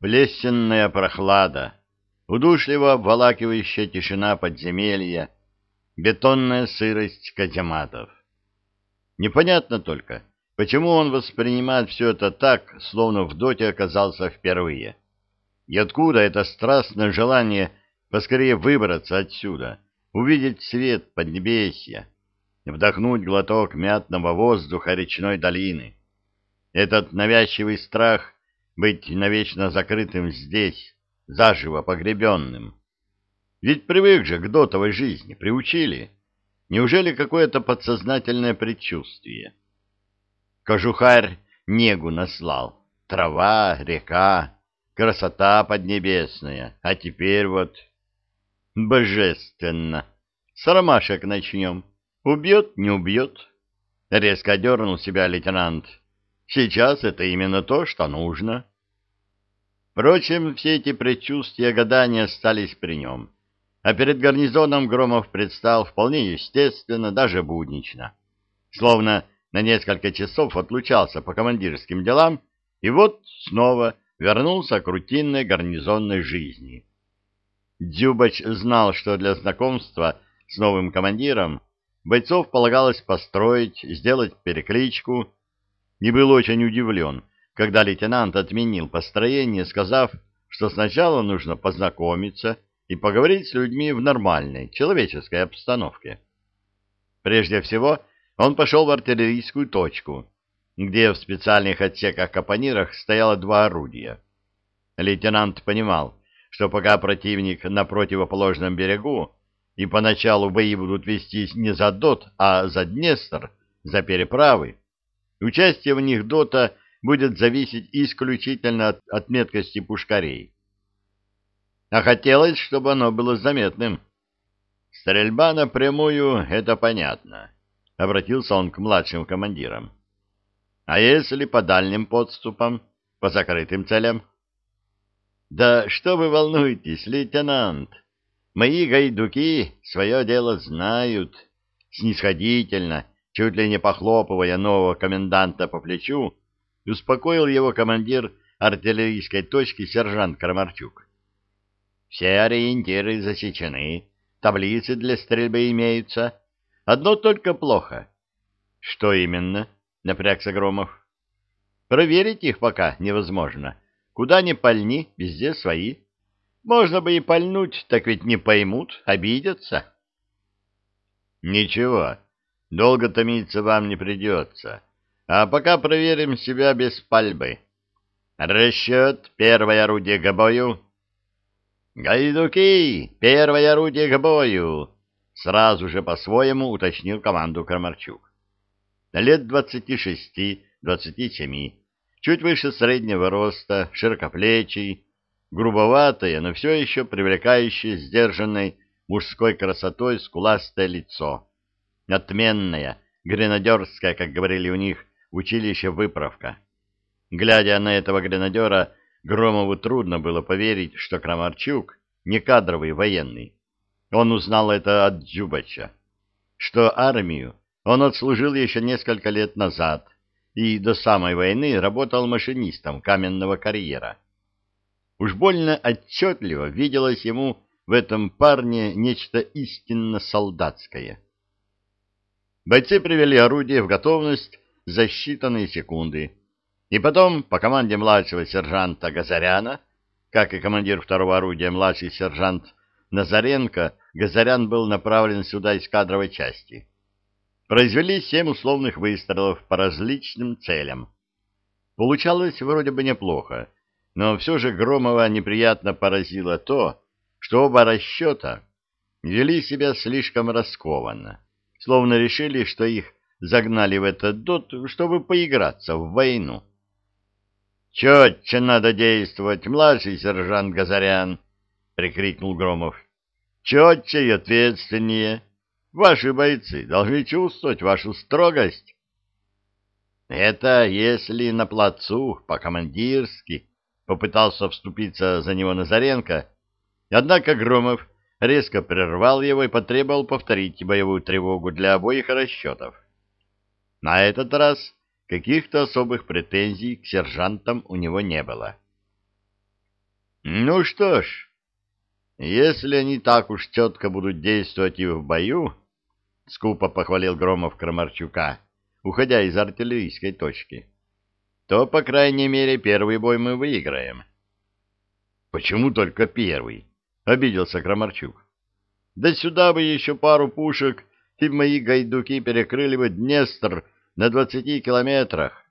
Плесенная прохлада, удушливо обволакивающая тишина подземелья, бетонная сырость казематов. Непонятно только, почему он воспринимает все это так, словно в доте оказался впервые. И откуда это страстное желание поскорее выбраться отсюда, увидеть свет поднебесья, вдохнуть глоток мятного воздуха речной долины. Этот навязчивый страх быть навечно закрытым здесь, заживо погребенным. Ведь привык же к дотовой жизни, приучили. Неужели какое-то подсознательное предчувствие? Кожухарь негу наслал. Трава, река, красота поднебесная. А теперь вот... Божественно! С ромашек начнем. Убьет, не убьет. Резко дернул себя лейтенант. Сейчас это именно то, что нужно. Впрочем, все эти предчувствия гадания остались при нем, а перед гарнизоном Громов предстал вполне естественно, даже буднично. Словно на несколько часов отлучался по командирским делам, и вот снова вернулся к рутинной гарнизонной жизни. Дзюбач знал, что для знакомства с новым командиром бойцов полагалось построить, сделать перекличку, и был очень удивлен, когда лейтенант отменил построение, сказав, что сначала нужно познакомиться и поговорить с людьми в нормальной, человеческой обстановке. Прежде всего, он пошел в артиллерийскую точку, где в специальных отсеках-капонирах стояло два орудия. Лейтенант понимал, что пока противник на противоположном берегу, и поначалу бои будут вестись не за Дот, а за Днестр, за переправы, участие в них Дота будет зависеть исключительно от, от меткости пушкарей. А хотелось, чтобы оно было заметным. Стрельба напрямую — это понятно, — обратился он к младшим командирам. А если по дальним подступам, по закрытым целям? Да что вы волнуетесь, лейтенант? Мои гайдуки свое дело знают. Снисходительно, чуть ли не похлопывая нового коменданта по плечу, успокоил его командир артиллерийской точки сержант Крамарчук. Все ориентиры засечены, таблицы для стрельбы имеются. Одно только плохо. Что именно? Напрягся Громов. Проверить их пока невозможно. Куда ни пальни, везде свои. Можно бы и пальнуть, так ведь не поймут, обидятся. Ничего, долго томиться вам не придется. А пока проверим себя без пальбы. Расчет, первое орудие к бою. «Гайдуки! Первое орудие к бою!» Сразу же по-своему уточнил команду Крамарчук. Лет двадцати шести, двадцати семи, чуть выше среднего роста, широкоплечий, грубоватое, но все еще привлекающее сдержанной мужской красотой скуластое лицо. Отменная, гренадерская, как говорили у них, училище выправка. Глядя на этого гренадера, Громову трудно было поверить, что Крамарчук не кадровый военный. Он узнал это от Дзюбача, что армию он отслужил еще несколько лет назад и до самой войны работал машинистом каменного карьера. Уж больно отчетливо виделось ему в этом парне нечто истинно солдатское. Бойцы привели орудие в готовность за считанные секунды. И потом, по команде младшего сержанта Газаряна, как и командир второго орудия младший сержант Назаренко, Газарян был направлен сюда из кадровой части. Произвели семь условных выстрелов по различным целям. Получалось вроде бы неплохо, но все же Громова неприятно поразило то, что оба расчета вели себя слишком раскованно, словно решили, что их загнали в этот дот, чтобы поиграться в войну. — Четче надо действовать, младший сержант Газарян! — прикрикнул Громов. — Четче и ответственнее. Ваши бойцы должны чувствовать вашу строгость. — Это если на плацу, по-командирски, — попытался вступиться за него Назаренко, однако Громов резко прервал его и потребовал повторить боевую тревогу для обоих расчетов. На этот раз каких-то особых претензий к сержантам у него не было. Ну что ж, если они так уж четко будут действовать и в бою, — скупо похвалил Громов Крамарчука, уходя из артиллерийской точки, — то, по крайней мере, первый бой мы выиграем. — Почему только первый? — обиделся Крамарчук. — Да сюда бы еще пару пушек, и мои гайдуки перекрыли бы Днестр на двадцати километрах.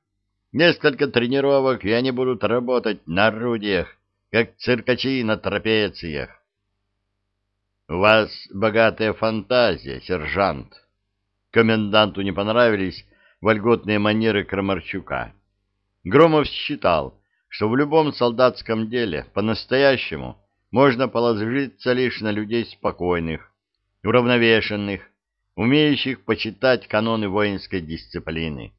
Несколько тренировок, и они будут работать на орудиях, как циркачи на трапециях. — У вас богатая фантазия, сержант. Коменданту не понравились вольготные манеры Крамарчука. Громов считал, что в любом солдатском деле по-настоящему можно положиться лишь на людей спокойных, уравновешенных, умеющих почитать каноны воинской дисциплины.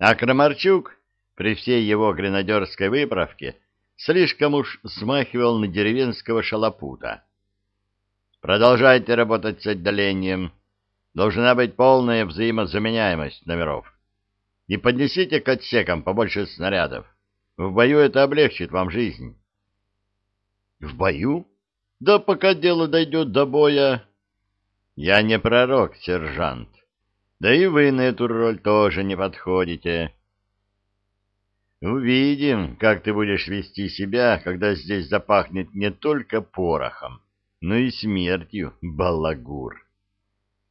А Крамарчук, при всей его гренадерской выправке, слишком уж смахивал на деревенского шалопута. Продолжайте работать с отделением. Должна быть полная взаимозаменяемость номеров. И поднесите к отсекам побольше снарядов. В бою это облегчит вам жизнь. В бою? Да пока дело дойдет до боя. Я не пророк, сержант. Да и вы на эту роль тоже не подходите. Увидим, как ты будешь вести себя, когда здесь запахнет не только порохом, но и смертью, балагур.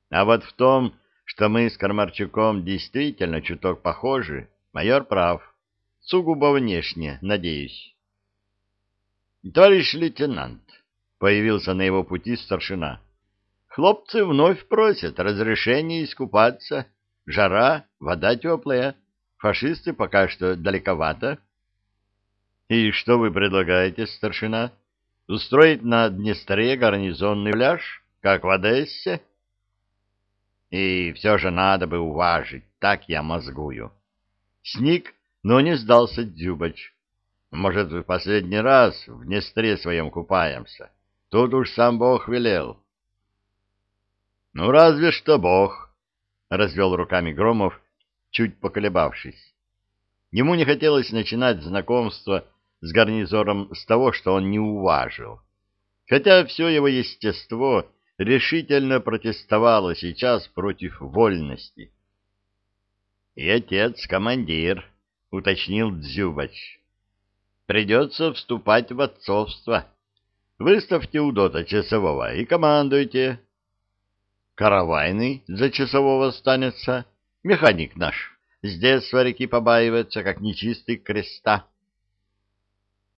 А вот в том, что мы с Кармарчуком действительно чуток похожи, майор прав. Сугубо внешне, надеюсь. Товарищ лейтенант, появился на его пути старшина. Хлопцы вновь просят разрешения искупаться. Жара, вода теплая. Фашисты пока что далековато. И что вы предлагаете, старшина? Устроить на Днестре гарнизонный пляж, как в Одессе? И все же надо бы уважить, так я мозгую. Сник, но не сдался Дзюбач. Может, в последний раз в Днестре своем купаемся. Тут уж сам Бог велел. — Ну, разве что Бог, — развел руками Громов, чуть поколебавшись. Ему не хотелось начинать знакомство с гарнизором с того, что он не уважил. Хотя все его естество решительно протестовало сейчас против вольности. — И отец командир, — уточнил Дзюбач. — Придется вступать в отцовство. Выставьте у Дота часового и командуйте. Каравайный за часового останется, механик наш. Здесь сварики побаиваются, как нечистый креста.